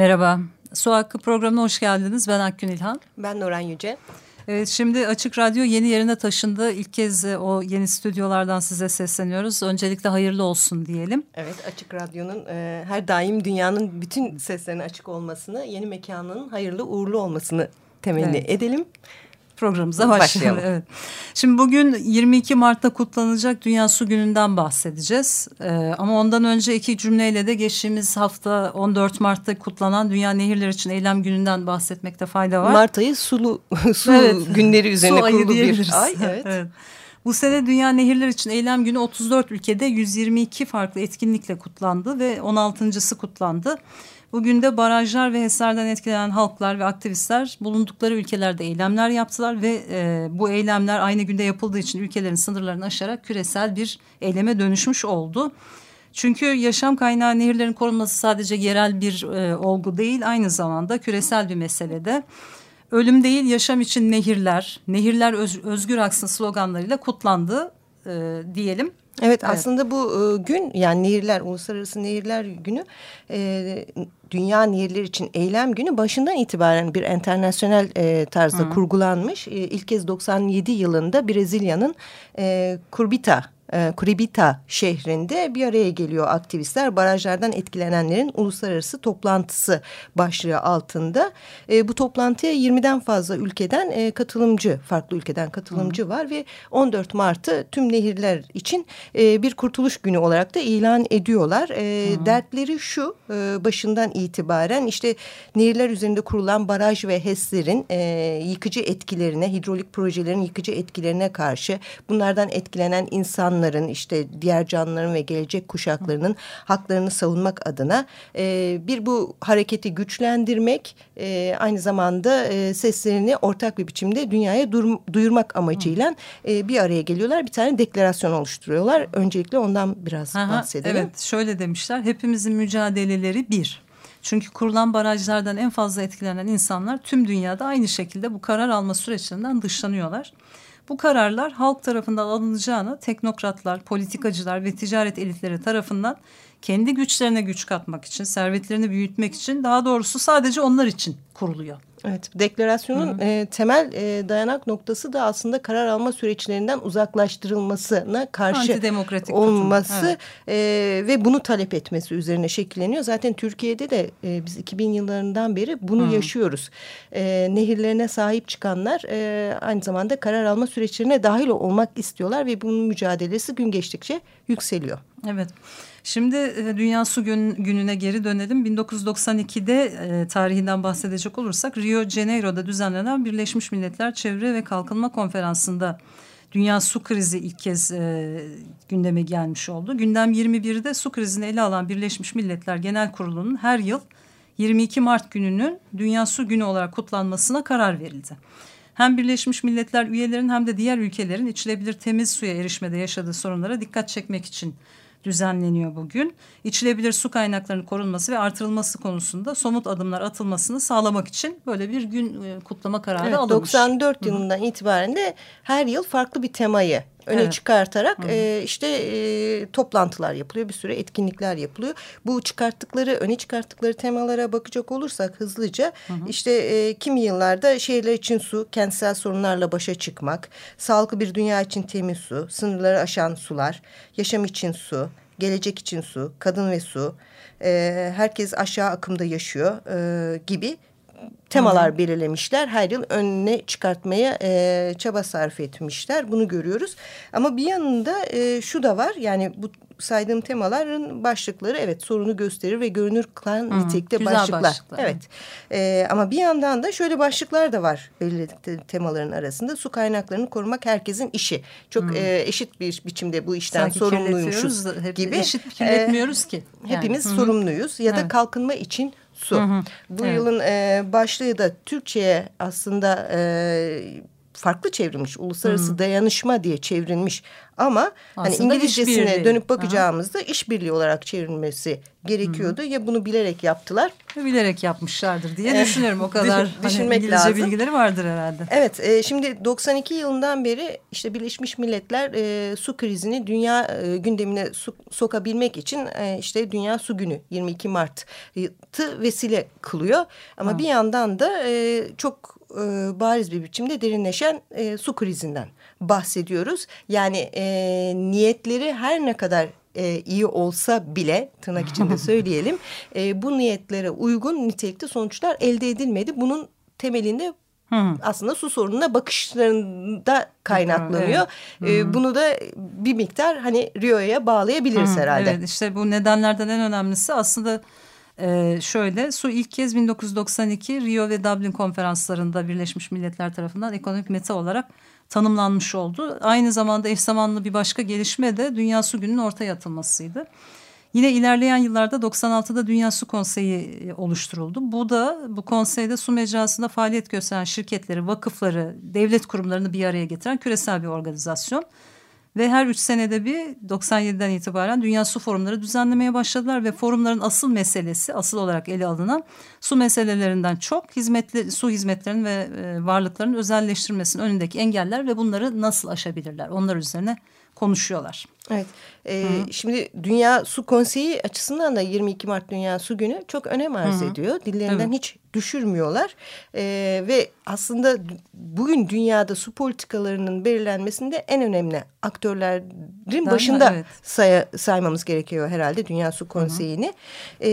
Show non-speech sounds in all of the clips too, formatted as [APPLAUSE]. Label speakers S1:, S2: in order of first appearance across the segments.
S1: Merhaba, Su Hakkı programına hoş geldiniz. Ben Akgün İlhan.
S2: Ben Nuran Yüce.
S1: Evet, şimdi Açık Radyo yeni yerine taşındı. İlk kez e, o yeni stüdyolardan size sesleniyoruz. Öncelikle hayırlı olsun diyelim.
S2: Evet, Açık Radyo'nun e, her daim dünyanın bütün seslerine açık olmasını, yeni mekanının hayırlı uğurlu olmasını temenni evet. edelim
S1: programımıza başlayalım. başlayalım. Evet. Şimdi bugün 22 Mart'ta kutlanacak Dünya Su Günü'nden bahsedeceğiz. Ee, ama ondan önce iki cümleyle de geçtiğimiz hafta 14 Mart'ta kutlanan Dünya Nehirler için Eylem Günü'nden bahsetmekte fayda var.
S2: Mart ayı sulu [LAUGHS] su evet. günleri üzerine su kurulu bir ay. [LAUGHS] Evet. evet.
S1: Bu sene Dünya Nehirler için Eylem Günü 34 ülkede 122 farklı etkinlikle kutlandı ve 16.sı kutlandı. Bugün de barajlar ve HES'lerden etkilenen halklar ve aktivistler bulundukları ülkelerde eylemler yaptılar ve e, bu eylemler aynı günde yapıldığı için ülkelerin sınırlarını aşarak küresel bir eyleme dönüşmüş oldu. Çünkü yaşam kaynağı nehirlerin korunması sadece yerel bir e, olgu değil aynı zamanda küresel bir meselede. Ölüm değil yaşam için nehirler, nehirler öz, özgür aksın sloganlarıyla kutlandı e, diyelim.
S2: Evet, evet aslında bu e, gün yani nehirler uluslararası nehirler günü e, dünya nehirler için eylem günü başından itibaren bir internasyonel e, tarzda Hı. kurgulanmış. E, ilk kez 97 yılında Brezilya'nın e, Kurbita e, Kuribita şehrinde bir araya geliyor aktivistler. Barajlardan etkilenenlerin uluslararası toplantısı başlığı altında. E, bu toplantıya 20'den fazla ülkeden e, katılımcı, farklı ülkeden katılımcı Hı. var ve 14 Mart'ı tüm nehirler için e, bir kurtuluş günü olarak da ilan ediyorlar. E, dertleri şu e, başından itibaren işte nehirler üzerinde kurulan baraj ve HES'lerin e, yıkıcı etkilerine, hidrolik projelerin yıkıcı etkilerine karşı bunlardan etkilenen insanlar insanların işte diğer canlıların ve gelecek kuşaklarının haklarını savunmak adına e, bir bu hareketi güçlendirmek e, aynı zamanda e, seslerini ortak bir biçimde dünyaya dur, duyurmak amacıyla e, bir araya geliyorlar. Bir tane deklarasyon oluşturuyorlar. Öncelikle ondan biraz Aha, bahsedelim.
S1: Evet şöyle demişler hepimizin mücadeleleri bir. Çünkü kurulan barajlardan en fazla etkilenen insanlar tüm dünyada aynı şekilde bu karar alma süreçlerinden dışlanıyorlar. Bu kararlar halk tarafından alınacağını teknokratlar, politikacılar ve ticaret elitleri tarafından kendi güçlerine güç katmak için, servetlerini büyütmek için daha doğrusu sadece onlar için kuruluyor.
S2: Evet, deklarasyonun E, temel e, dayanak noktası da aslında karar alma süreçlerinden uzaklaştırılmasına karşı olması evet. e, ve bunu talep etmesi üzerine şekilleniyor. Zaten Türkiye'de de e, biz 2000 yıllarından beri bunu Hı. yaşıyoruz. E, nehirlerine sahip çıkanlar e, aynı zamanda karar alma süreçlerine dahil olmak istiyorlar ve bunun mücadelesi gün geçtikçe yükseliyor.
S1: Evet. Şimdi e, Dünya Su Gün, Günü'ne geri dönelim. 1992'de e, tarihinden bahsedecek olursak Rio Janeiro'da düzenlenen Birleşmiş Milletler Çevre ve Kalkınma Konferansı'nda Dünya su krizi ilk kez e, gündeme gelmiş oldu. Gündem 21'de su krizini ele alan Birleşmiş Milletler Genel Kurulu'nun her yıl 22 Mart gününün Dünya Su Günü olarak kutlanmasına karar verildi. Hem Birleşmiş Milletler üyelerin hem de diğer ülkelerin içilebilir temiz suya erişmede yaşadığı sorunlara dikkat çekmek için düzenleniyor bugün. İçilebilir su kaynaklarının korunması ve artırılması konusunda somut adımlar atılmasını sağlamak için böyle bir gün e, kutlama kararı evet, alınmış.
S2: 94 yılından itibaren de her yıl farklı bir temayı öne evet. çıkartarak e, işte e, toplantılar yapılıyor. Bir sürü etkinlikler yapılıyor. Bu çıkarttıkları, öne çıkarttıkları temalara bakacak olursak hızlıca hı hı. işte e, kimi yıllarda şehirler için su, kentsel sorunlarla başa çıkmak, sağlıklı bir dünya için temiz su, sınırları aşan sular, yaşam için su, gelecek için su, kadın ve su, e, herkes aşağı akımda yaşıyor e, gibi temalar Hı. belirlemişler. Her yıl önüne çıkartmaya e, çaba sarf etmişler. Bunu görüyoruz. Ama bir yanında e, şu da var. Yani bu saydığım temaların başlıkları evet sorunu gösterir ve görünür kılan nitelikte başlıklar. başlıklar. Evet. E, ama bir yandan da şöyle başlıklar da var belirledikleri temaların arasında. Su kaynaklarını korumak herkesin işi. Çok hmm. e, eşit bir biçimde bu işten Sanki sorumluymuşuz hep gibi.
S1: Eşit kirletmiyoruz e, ki.
S2: Yani. Hepimiz -hı. sorumluyuz ya da evet. kalkınma için su. Hı hı. Bu evet. yılın e, başlığı da Türkçe'ye aslında e, farklı çevrilmiş. Uluslararası hı. dayanışma diye çevrilmiş. Ama hani İngilizcesine dönüp bakacağımızda Aha. işbirliği olarak çevrilmesi gerekiyordu. Hı. Ya bunu bilerek yaptılar.
S1: Bilerek yapmışlardır diye düşünüyorum. O kadar hani Düşünmek hani İngilizce lazım. bilgileri vardır herhalde.
S2: Evet e, şimdi 92 yılından beri işte Birleşmiş Milletler e, su krizini dünya e, gündemine su, sokabilmek için e, işte Dünya Su Günü 22 Mart'ı vesile kılıyor. Ama ha. bir yandan da e, çok e, bariz bir biçimde derinleşen e, su krizinden bahsediyoruz. Yani e, niyetleri her ne kadar e, iyi olsa bile tırnak içinde [LAUGHS] söyleyelim e, bu niyetlere uygun nitelikte sonuçlar elde edilmedi. Bunun temelinde Hı. aslında su sorununa bakışlarında kaynaklanıyor. Evet. Ee, bunu da bir miktar hani Rio'ya bağlayabiliriz Hı, herhalde.
S1: Evet işte bu nedenlerden en önemlisi aslında ee, şöyle su ilk kez 1992 Rio ve Dublin konferanslarında Birleşmiş Milletler tarafından ekonomik meta olarak tanımlanmış oldu. Aynı zamanda eş zamanlı bir başka gelişme de Dünya Su Günü'nün ortaya atılmasıydı. Yine ilerleyen yıllarda 96'da Dünya Su Konseyi e, oluşturuldu. Bu da bu konseyde su mecrasında faaliyet gösteren şirketleri, vakıfları, devlet kurumlarını bir araya getiren küresel bir organizasyon. Ve her üç senede bir 97'den itibaren Dünya Su Forumları düzenlemeye başladılar ve forumların asıl meselesi asıl olarak ele alınan su meselelerinden çok hizmetli su hizmetlerinin ve e, varlıkların özelleştirmesinin önündeki engeller ve bunları nasıl aşabilirler onlar üzerine konuşuyorlar.
S2: Evet. E, şimdi Dünya Su Konseyi açısından da 22 Mart Dünya Su Günü çok önem arz Hı -hı. ediyor. Dillerinden evet. hiç düşürmüyorlar. E, ve aslında bugün dünyada su politikalarının belirlenmesinde en önemli aktörlerin Değil başında evet. say saymamız gerekiyor herhalde Dünya Su Konseyi'ni. E,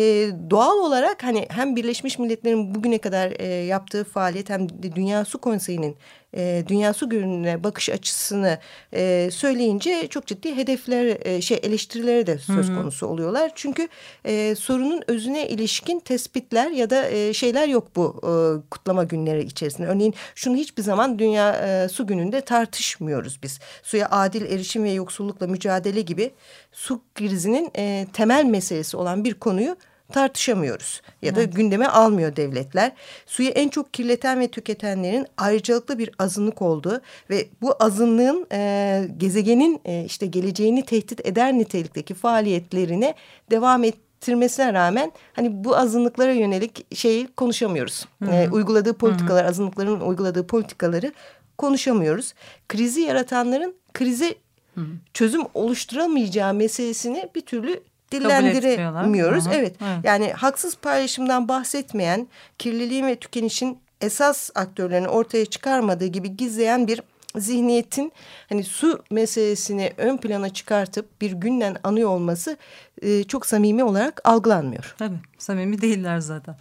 S2: doğal olarak hani hem Birleşmiş Milletler'in bugüne kadar e, yaptığı faaliyet hem de Dünya Su Konseyi'nin e, Dünya Su Günü'ne bakış açısını e, söyleyince çok ciddi hedefler e, şey eleştirileri de söz konusu oluyorlar. Çünkü e, sorunun özüne ilişkin tespitler ya da e, şeyler yok bu e, kutlama günleri içerisinde. Örneğin şunu hiçbir zaman Dünya e, Su Günü'nde tartışmıyoruz biz. Suya adil erişim ve yoksullukla mücadele gibi su krizinin e, temel meselesi olan bir konuyu tartışamıyoruz ya da evet. gündeme almıyor devletler. Suyu en çok kirleten ve tüketenlerin ayrıcalıklı bir azınlık olduğu ve bu azınlığın e, gezegenin e, işte geleceğini tehdit eder nitelikteki faaliyetlerine devam ettirmesine rağmen hani bu azınlıklara yönelik şeyi konuşamıyoruz. Hı E, uyguladığı politikalar, Hı -hı. azınlıkların uyguladığı politikaları konuşamıyoruz. Krizi yaratanların Hı -hı. çözüm oluşturamayacağı meselesini bir türlü dillendiremiyoruz. Evet. evet. Yani haksız paylaşımdan bahsetmeyen, kirliliğin ve tükenişin esas aktörlerini ortaya çıkarmadığı gibi gizleyen bir zihniyetin hani su meselesini ön plana çıkartıp bir günden anıyor olması e, çok samimi olarak algılanmıyor.
S1: Tabii samimi değiller zaten.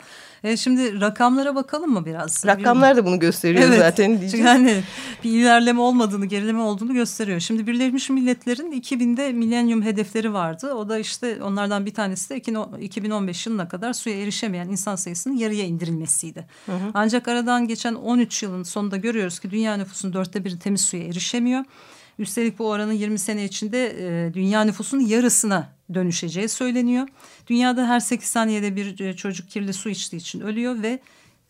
S1: E, şimdi rakamlara bakalım mı biraz?
S2: Rakamlar da bunu gösteriyor evet, zaten diyeceğiz.
S1: Çünkü hani bir ilerleme olmadığını, gerileme olduğunu gösteriyor. Şimdi Birleşmiş Milletler'in 2000'de milenyum hedefleri vardı. O da işte onlardan bir tanesi de 2015 yılına kadar suya erişemeyen insan sayısının yarıya indirilmesiydi. Hı hı. Ancak aradan geçen 13 yılın sonunda görüyoruz ki dünya nüfusunun dörtte biri temiz suya erişemiyor. Üstelik bu oranın 20 sene içinde e, dünya nüfusunun yarısına dönüşeceği söyleniyor. Dünyada her 8 saniyede bir e, çocuk kirli su içtiği için ölüyor ve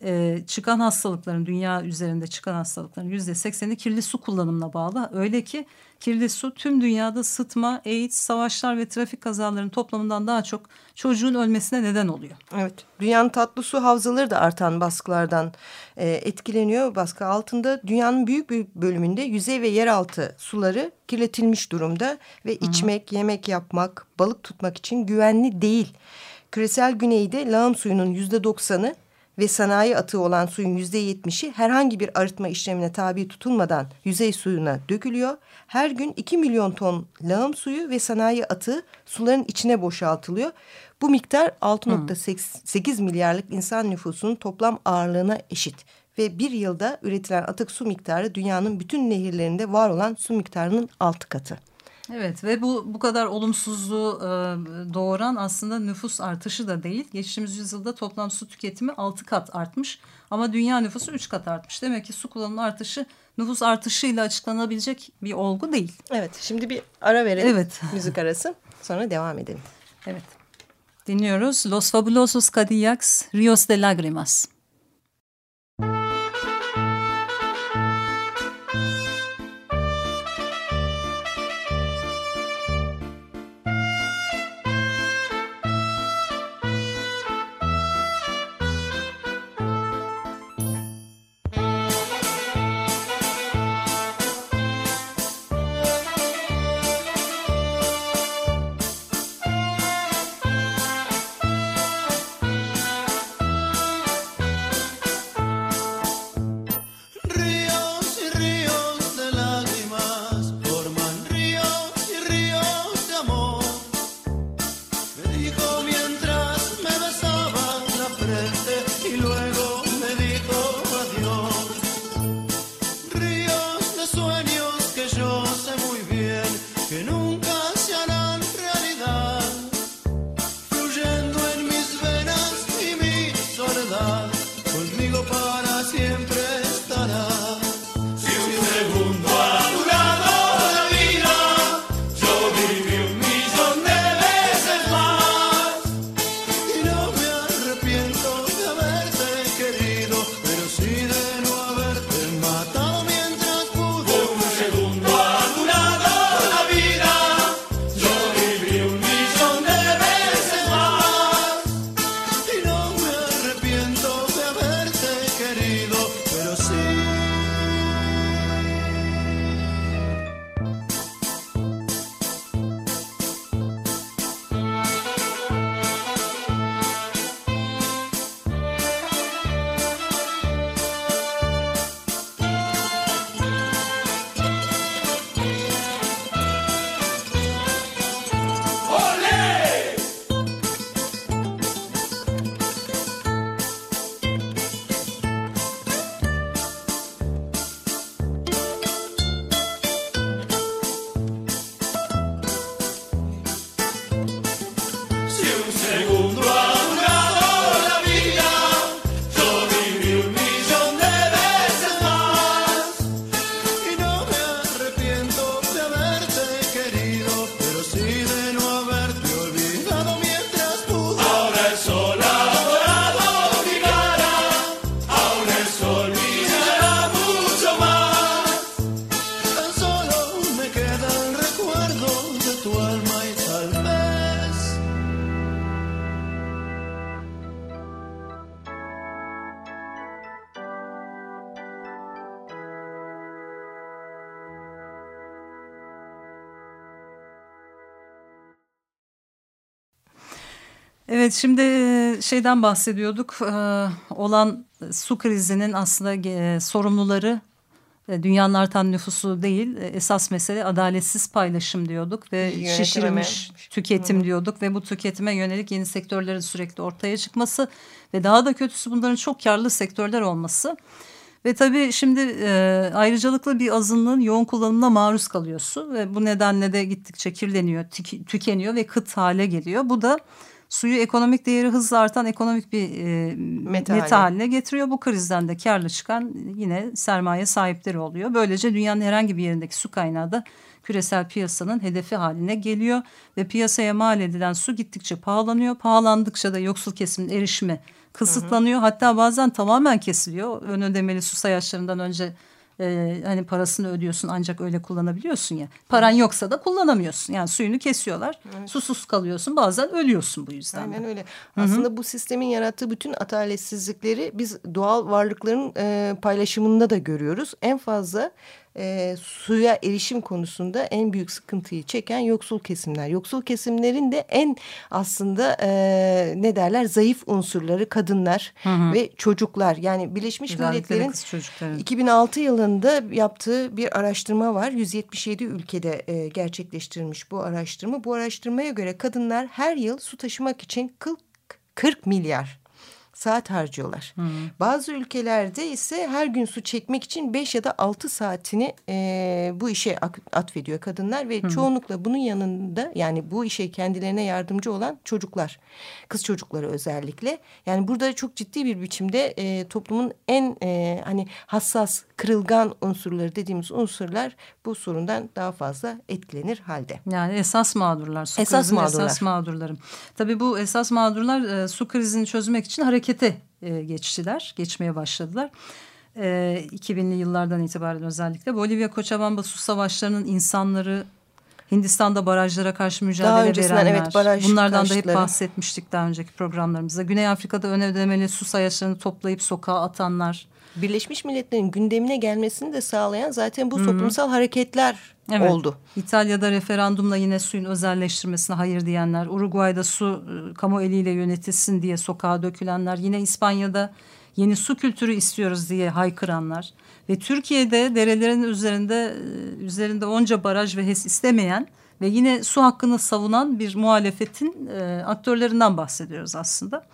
S1: e, çıkan hastalıkların dünya üzerinde çıkan hastalıkların yüzde sekseni kirli su kullanımına bağlı. Öyle ki kirli su tüm dünyada sıtma, AIDS, savaşlar ve trafik kazalarının toplamından daha çok çocuğun ölmesine neden oluyor.
S2: Evet, dünyanın tatlı su havzaları da artan baskılardan e, etkileniyor. Baskı altında dünyanın büyük bir bölümünde yüzey ve yeraltı suları kirletilmiş durumda ve Hı -hı. içmek, yemek yapmak, balık tutmak için güvenli değil. Küresel güneyde lağım suyunun yüzde doksanı ve sanayi atığı olan suyun yüzde yetmişi herhangi bir arıtma işlemine tabi tutulmadan yüzey suyuna dökülüyor. Her gün 2 milyon ton lağım suyu ve sanayi atığı suların içine boşaltılıyor. Bu miktar 6.8 milyarlık insan nüfusunun toplam ağırlığına eşit. Ve bir yılda üretilen atık su miktarı dünyanın bütün nehirlerinde var olan su miktarının altı katı.
S1: Evet ve bu bu kadar olumsuzluğu e, doğuran aslında nüfus artışı da değil. Geçtiğimiz yüzyılda toplam su tüketimi altı kat artmış ama dünya nüfusu üç kat artmış. Demek ki su kullanımı artışı nüfus artışıyla açıklanabilecek bir olgu değil.
S2: Evet şimdi bir ara verelim. Evet. [LAUGHS] Müzik arası sonra devam edelim.
S1: Evet. Dinliyoruz. Los Fabulosos Cadillacs, Rios de Lágrimas. Evet şimdi e, şeyden bahsediyorduk e, olan su krizinin aslında e, sorumluları dünyanın artan nüfusu değil esas mesele adaletsiz paylaşım diyorduk ve şişirilmiş tüketim Hı. diyorduk ve bu tüketime yönelik yeni sektörlerin sürekli ortaya çıkması ve daha da kötüsü bunların çok karlı sektörler olması. Ve tabii şimdi e, ayrıcalıklı bir azınlığın yoğun kullanımına maruz kalıyor su ve bu nedenle de gittikçe kirleniyor, tükeniyor ve kıt hale geliyor. Bu da suyu ekonomik değeri hızla artan ekonomik bir e, meta, meta haline getiriyor. Bu krizden de karlı çıkan yine sermaye sahipleri oluyor. Böylece dünyanın herhangi bir yerindeki su kaynağı da küresel piyasanın hedefi haline geliyor ve piyasaya mal edilen su gittikçe pahalanıyor. Pahalandıkça da yoksul kesimin erişimi kısıtlanıyor. Hı hı. Hatta bazen tamamen kesiliyor. Ön ödemeli su sayaçlarından önce e, hani parasını ödüyorsun ancak öyle kullanabiliyorsun ya. Paran yoksa da kullanamıyorsun. Yani suyunu kesiyorlar. Evet. Susuz kalıyorsun. Bazen ölüyorsun bu yüzden.
S2: Aynen öyle. Hı -hı. Aslında bu sistemin yarattığı bütün adaletsizlikleri biz doğal varlıkların e, paylaşımında da görüyoruz. En fazla e, suya erişim konusunda en büyük sıkıntıyı çeken yoksul kesimler. Yoksul kesimlerin de en aslında e, ne derler zayıf unsurları kadınlar hı hı. ve çocuklar. Yani Birleşmiş Özellikle Milletler'in 2006 yılında yaptığı bir araştırma var. 177 ülkede e, gerçekleştirilmiş bu araştırma. Bu araştırmaya göre kadınlar her yıl su taşımak için 40 milyar saat harcıyorlar. Hı. Bazı ülkelerde ise her gün su çekmek için beş ya da altı saatini e, bu işe atfediyor kadınlar ve Hı. çoğunlukla bunun yanında yani bu işe kendilerine yardımcı olan çocuklar, kız çocukları özellikle. Yani burada çok ciddi bir biçimde e, toplumun en e, hani hassas, kırılgan unsurları dediğimiz unsurlar bu sorundan daha fazla etkilenir halde.
S1: Yani esas mağdurlar, su esas mağdurlar. esas mağdurları. Tabii bu esas mağdurlar e, su krizini çözmek için hareket harekete e, geçtiler, geçmeye başladılar. E, 2000'li yıllardan itibaren özellikle Bolivya Koçabamba su savaşlarının insanları Hindistan'da barajlara karşı mücadele verenler. Evet, baraj bunlardan da hep bahsetmiştik daha önceki programlarımızda. Güney Afrika'da ön ödemeli su sayaçlarını toplayıp sokağa atanlar.
S2: Birleşmiş Milletler'in gündemine gelmesini de sağlayan zaten bu Hı -hı. toplumsal hareketler evet. oldu.
S1: İtalya'da referandumla yine suyun özelleştirmesine hayır diyenler, Uruguay'da su e, kamu eliyle yönetilsin diye sokağa dökülenler, yine İspanya'da yeni su kültürü istiyoruz diye haykıranlar ve Türkiye'de derelerin üzerinde e, üzerinde onca baraj ve HES istemeyen ve yine su hakkını savunan bir muhalefetin e, aktörlerinden bahsediyoruz aslında.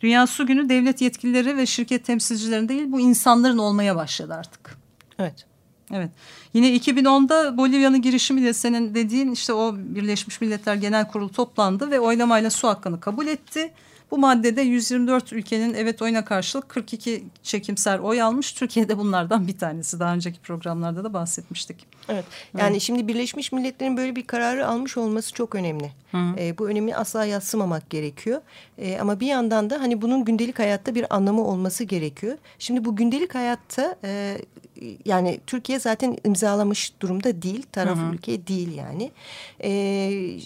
S1: Dünya Su Günü devlet yetkilileri ve şirket temsilcilerinin değil bu insanların olmaya başladı artık.
S2: Evet.
S1: Evet. Yine 2010'da Bolivya'nın girişimiyle senin dediğin işte o Birleşmiş Milletler Genel Kurulu toplandı ve oylamayla su hakkını kabul etti. Bu maddede 124 ülkenin evet oyuna karşılık 42 çekimser oy almış. Türkiye'de bunlardan bir tanesi. Daha önceki programlarda da bahsetmiştik.
S2: Evet. Yani evet. şimdi Birleşmiş Milletler'in böyle bir kararı almış olması çok önemli. E, bu önemi asla yatsımamak gerekiyor. E, ama bir yandan da hani bunun gündelik hayatta bir anlamı olması gerekiyor. Şimdi bu gündelik hayatta e, yani Türkiye zaten imzalamış durumda değil. Taraf hı hı. ülke değil yani. E,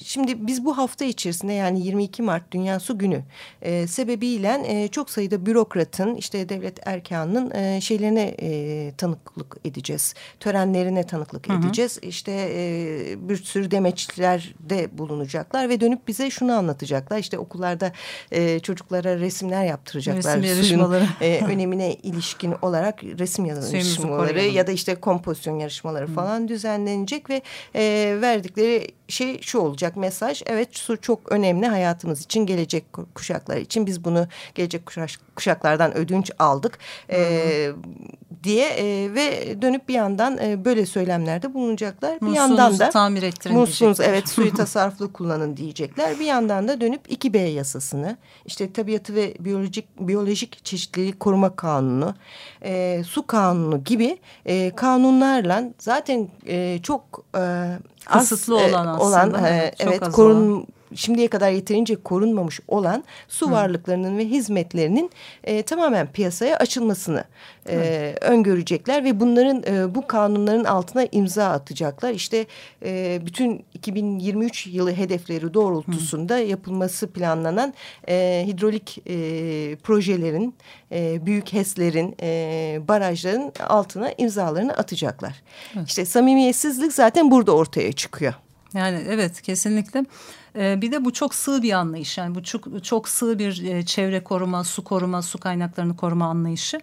S2: şimdi biz bu hafta içerisinde yani 22 Mart Dünya Su Günü e, sebebiyle e, çok sayıda bürokratın işte devlet erkanının e, şeylerine e, tanıklık edeceğiz. Törenlerine tanıklık hı hı. edeceğiz. İşte e, bir sürü demeçlerde bulunacaklar ve dönüp bize şunu anlatacaklar. İşte okullarda e, çocuklara resimler yaptıracaklar. Resim yarışmaları. Suyun e, [LAUGHS] önemine ilişkin olarak resim yarışmaları ya da işte kompozisyon yarışmaları hı. falan düzenlenecek ve e, verdikleri şey şu olacak mesaj. Evet su çok önemli hayatımız için gelecek kuşaklar için biz bunu gelecek kuşak, kuşaklardan ödünç aldık. E, diye e, ve dönüp bir yandan e, böyle söylemlerde bulunacaklar. Bir yandan da
S1: tamir ettirin
S2: musluğunuz evet suyu [LAUGHS] tasarruflu kullanın diyecekler. Bir yandan da dönüp 2B yasasını işte tabiatı ve biyolojik biyolojik çeşitliliği koruma kanunu, e, su kanunu gibi e, kanunlarla zaten e, çok e,
S1: kısıtlı az, olan aslında. Olan,
S2: e, evet korun şimdiye kadar yeterince korunmamış olan su Hı. varlıklarının ve hizmetlerinin e, tamamen piyasaya açılmasını e, öngörecekler ve bunların e, bu kanunların altına imza atacaklar. İşte e, bütün 2023 yılı hedefleri doğrultusunda Hı. yapılması planlanan e, hidrolik e, projelerin, e, büyük HES'lerin, e, barajların altına imzalarını atacaklar. Evet. İşte samimiyetsizlik zaten burada ortaya çıkıyor.
S1: Yani evet kesinlikle. Ee, bir de bu çok sığ bir anlayış. Yani bu çok, çok sığ bir e, çevre koruma, su koruma, su kaynaklarını koruma anlayışı.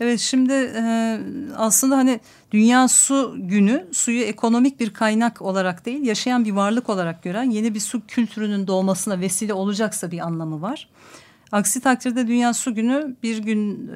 S1: Evet şimdi e, aslında hani Dünya Su Günü suyu ekonomik bir kaynak olarak değil yaşayan bir varlık olarak gören yeni bir su kültürünün doğmasına vesile olacaksa bir anlamı var. Aksi takdirde Dünya Su Günü bir gün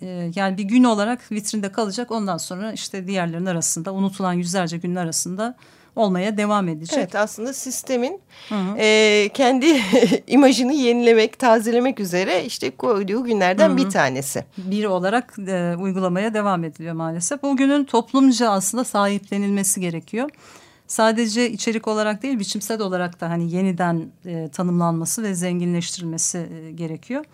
S1: e, yani bir gün olarak vitrinde kalacak. Ondan sonra işte diğerlerin arasında unutulan yüzlerce günün arasında olmaya devam edecek.
S2: Evet aslında sistemin hı hı. E, kendi [LAUGHS] imajını yenilemek, tazelemek üzere işte koyduğu günlerden hı hı. bir tanesi.
S1: Bir olarak e, uygulamaya devam ediliyor maalesef. Bugünün toplumca aslında sahiplenilmesi gerekiyor. Sadece içerik olarak değil biçimsel olarak da hani yeniden e, tanımlanması ve zenginleştirilmesi e, gerekiyor.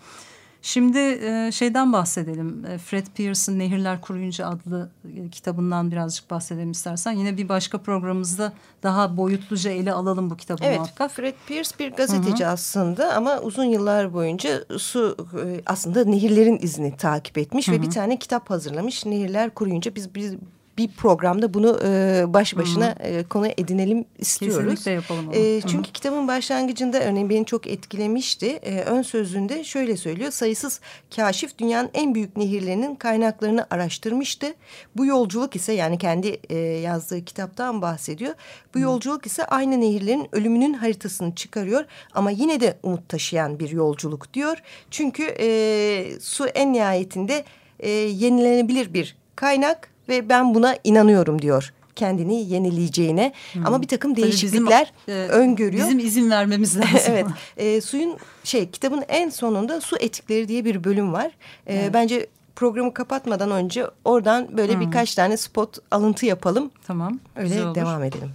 S1: Şimdi e, şeyden bahsedelim. E, Fred Pearson Nehirler Kuruyunca adlı e, kitabından birazcık bahsedelim istersen. Yine bir başka programımızda daha boyutluca ele alalım bu kitabı
S2: evet,
S1: muhakkak.
S2: Fred Pierce bir gazeteci Hı -hı. aslında ama uzun yıllar boyunca su aslında nehirlerin izini takip etmiş Hı -hı. ve bir tane kitap hazırlamış. Nehirler Kuruyunca biz, biz bir programda bunu e, baş başına e, konu edinelim istiyoruz.
S1: Kesinlikle yapalım onu.
S2: E, çünkü Hı -hı. kitabın başlangıcında örneğin beni çok etkilemişti. E, ön sözünde şöyle söylüyor. Sayısız kaşif dünyanın en büyük nehirlerinin kaynaklarını araştırmıştı. Bu yolculuk ise yani kendi e, yazdığı kitaptan bahsediyor. Bu Hı. yolculuk ise aynı nehirlerin ölümünün haritasını çıkarıyor ama yine de umut taşıyan bir yolculuk diyor. Çünkü e, su en nihayetinde e, yenilenebilir bir kaynak ve ben buna inanıyorum diyor kendini yenileyeceğine hmm. ama bir takım değişiklikler bizim, e, öngörüyor.
S1: Bizim izin vermemiz [LAUGHS] lazım.
S2: evet. E, suyun şey kitabın en sonunda su etikleri diye bir bölüm var. E, evet. Bence programı kapatmadan önce oradan böyle hmm. birkaç tane spot alıntı yapalım.
S1: Tamam.
S2: Öyle devam edelim.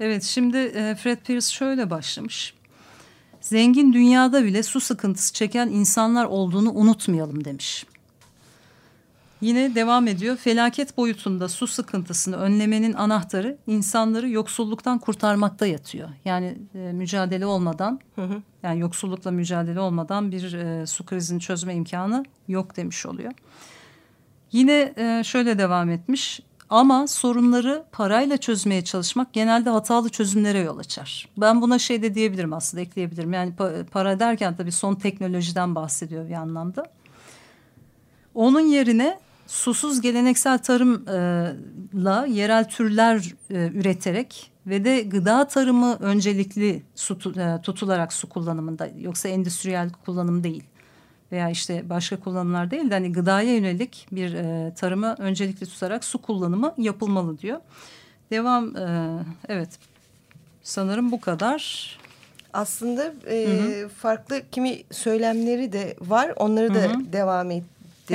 S1: Evet şimdi e, Fred Pierce şöyle başlamış. Zengin dünyada bile su sıkıntısı çeken insanlar olduğunu unutmayalım demiş. Yine devam ediyor. Felaket boyutunda su sıkıntısını önlemenin anahtarı insanları yoksulluktan kurtarmakta yatıyor. Yani e, mücadele olmadan, hı hı. yani yoksullukla mücadele olmadan bir e, su krizini çözme imkanı yok demiş oluyor. Yine e, şöyle devam etmiş. Ama sorunları parayla çözmeye çalışmak genelde hatalı çözümlere yol açar. Ben buna şey de diyebilirim aslında ekleyebilirim. Yani para derken tabii son teknolojiden bahsediyor bir anlamda. Onun yerine susuz geleneksel tarımla yerel türler e, üreterek ve de gıda tarımı öncelikli su, e, tutularak su kullanımında yoksa endüstriyel kullanım değil veya işte başka kullanımlar değil de hani gıdaya yönelik bir e, tarımı öncelikli tutarak su kullanımı yapılmalı diyor. Devam e, evet sanırım bu kadar.
S2: Aslında e, hı hı. farklı kimi söylemleri de var onları da hı hı. devam et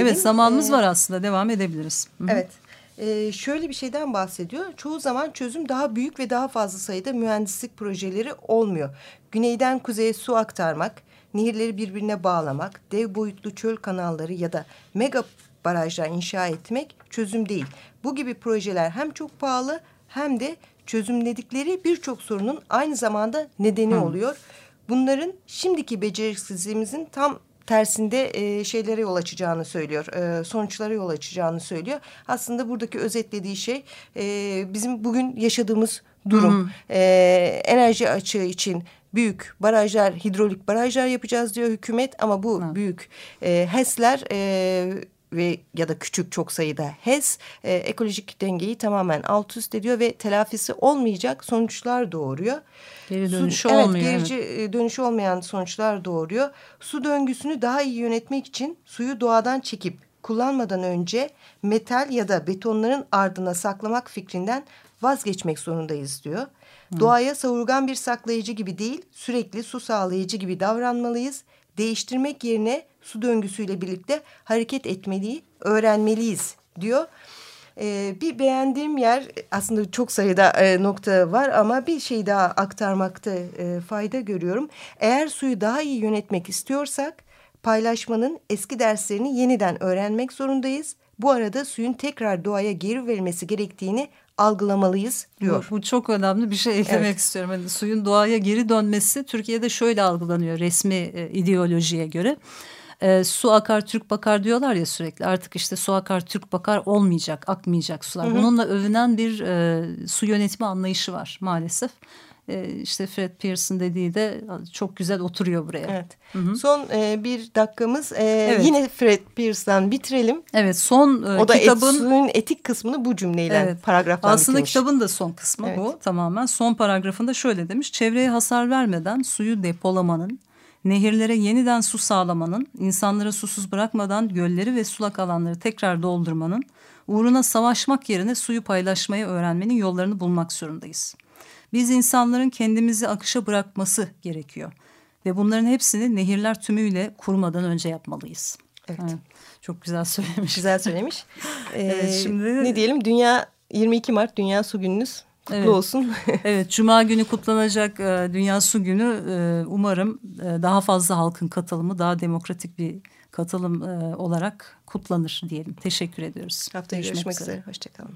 S1: Evet zamanımız ee, var aslında devam edebiliriz.
S2: Hı -hı. Evet. Ee, şöyle bir şeyden bahsediyor. Çoğu zaman çözüm daha büyük ve daha fazla sayıda mühendislik projeleri olmuyor. Güneyden kuzeye su aktarmak, nehirleri birbirine bağlamak, dev boyutlu çöl kanalları ya da mega barajlar inşa etmek çözüm değil. Bu gibi projeler hem çok pahalı hem de çözümledikleri birçok sorunun aynı zamanda nedeni Hı. oluyor. Bunların şimdiki beceriksizliğimizin tam tersinde e, şeylere yol açacağını söylüyor. E, sonuçlara yol açacağını söylüyor. Aslında buradaki özetlediği şey e, bizim bugün yaşadığımız durum. E, enerji açığı için büyük barajlar, hidrolik barajlar yapacağız diyor hükümet ama bu Hı. büyük e, HES'ler e, ve ya da küçük çok sayıda HES e, ekolojik dengeyi tamamen alt üst ediyor ve telafisi olmayacak sonuçlar doğuruyor.
S1: Geri dönüşü Su,
S2: olmuyor. Evet, gerici evet. dönüşü olmayan sonuçlar doğuruyor. Su döngüsünü daha iyi yönetmek için suyu doğadan çekip kullanmadan önce metal ya da betonların ardına saklamak fikrinden vazgeçmek zorundayız diyor. Hı. Doğaya savurgan bir saklayıcı gibi değil, sürekli su sağlayıcı gibi davranmalıyız. Değiştirmek yerine su döngüsüyle birlikte hareket etmeliyi öğrenmeliyiz diyor. Ee, bir beğendiğim yer aslında çok sayıda e, nokta var ama bir şey daha aktarmakta e, fayda görüyorum. Eğer suyu daha iyi yönetmek istiyorsak paylaşmanın eski derslerini yeniden öğrenmek zorundayız. Bu arada suyun tekrar doğaya geri verilmesi gerektiğini algılamalıyız diyor.
S1: Bu, bu çok önemli bir şey eklemek evet. istiyorum. Yani suyun doğaya geri dönmesi Türkiye'de şöyle algılanıyor resmi e, ideolojiye göre e, su akar Türk bakar diyorlar ya sürekli artık işte su akar Türk bakar olmayacak akmayacak sular. Hı hı. Bununla övünen bir e, su yönetimi anlayışı var maalesef. E, işte Fred Pearson dediği de çok güzel oturuyor buraya.
S2: Evet. Hı hı. Son e, bir dakikamız e, evet. yine Fred Pearson'dan bitirelim.
S1: Evet son
S2: e, o da kitabın... suyun etik kısmını bu cümleyle evet. paragraftan
S1: Aslında bitirmiş. kitabın da son kısmı evet. bu tamamen. Son paragrafında şöyle demiş. Çevreye hasar vermeden suyu depolamanın nehirlere yeniden su sağlamanın, insanları susuz bırakmadan gölleri ve sulak alanları tekrar doldurmanın, uğruna savaşmak yerine suyu paylaşmayı öğrenmenin yollarını bulmak zorundayız. Biz insanların kendimizi akışa bırakması gerekiyor. Ve bunların hepsini nehirler tümüyle kurmadan önce yapmalıyız.
S2: Evet. evet
S1: çok güzel söylemiş.
S2: Güzel söylemiş. [LAUGHS] ee, evet, şimdi ne diyelim Dünya 22 Mart Dünya Su Gününüz Kutlu evet. olsun. [LAUGHS]
S1: evet, Cuma günü kutlanacak e, Dünya Su Günü e, umarım e, daha fazla halkın katılımı, daha demokratik bir katılım e, olarak kutlanır diyelim. Teşekkür ediyoruz.
S2: Haftaya görüşmek, görüşmek üzere. üzere. Hoşçakalın.